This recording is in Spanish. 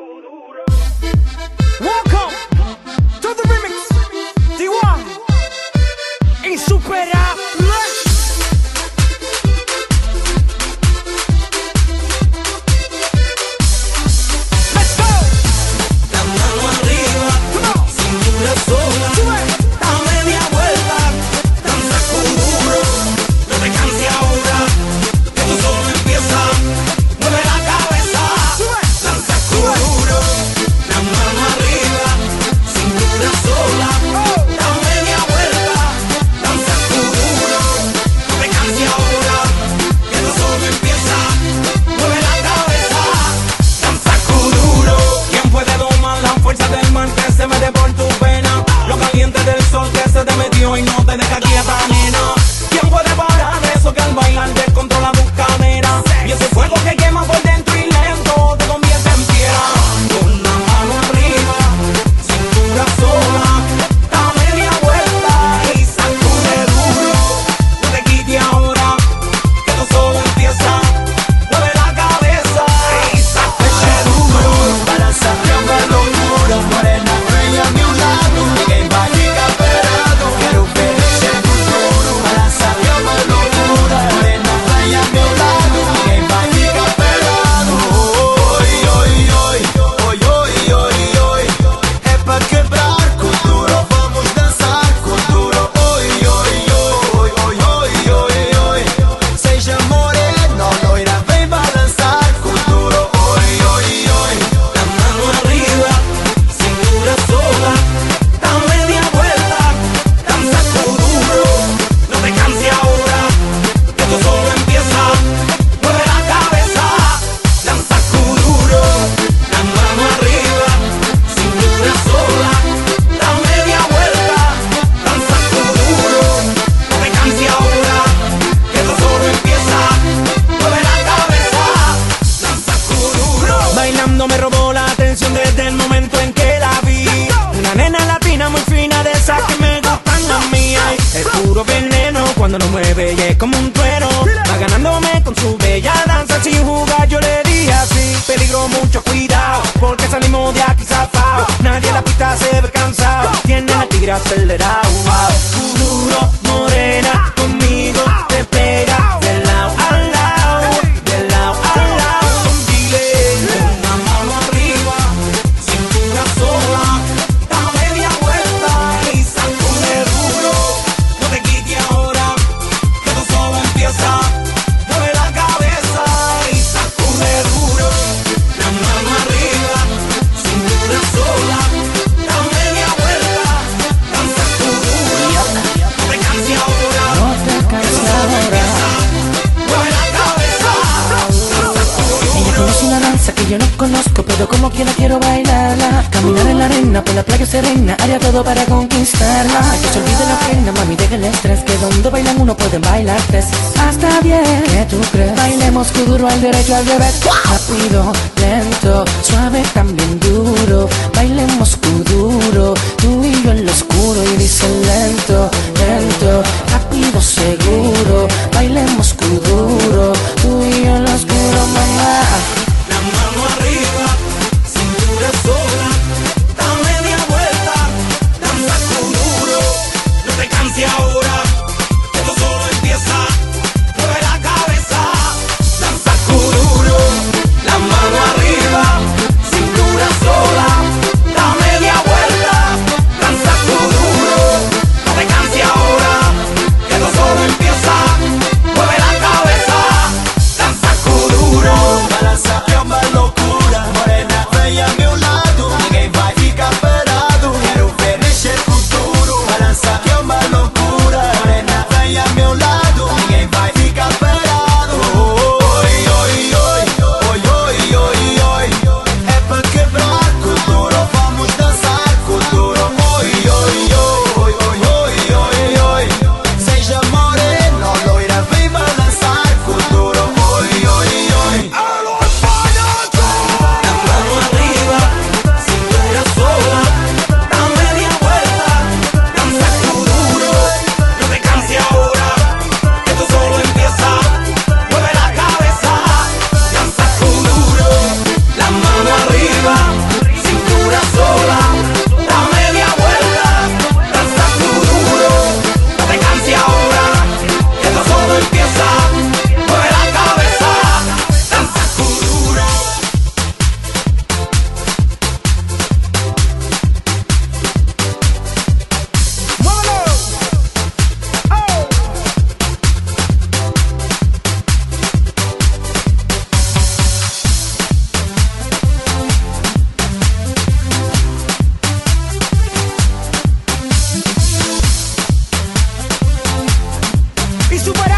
com desde el momento en que la vi. Una nena latina muy fina, de esas que me gustan a mí. Ay, es puro veneno cuando lo mueve y es como un trueno. Va ganándome con su bella danza, sin jugar yo le di así. Peligro, mucho cuidado, porque salimos de aquí zafado. Nadie en la pista se ve cansado, tiene la tigre acelerado. yo no conozco, pero como quiera quiero bailarla. Caminar en la arena, por la playa serena Haría todo para conquistarla. Que se olvide la pena, mami, deja el estrés Que donde bailan uno pueden bailar tres. Hasta bien, ¿qué tú crees? Bailemos tu duro al derecho, al revés. Rápido, lento, suave, también duro. Bailemos tu duro, duro su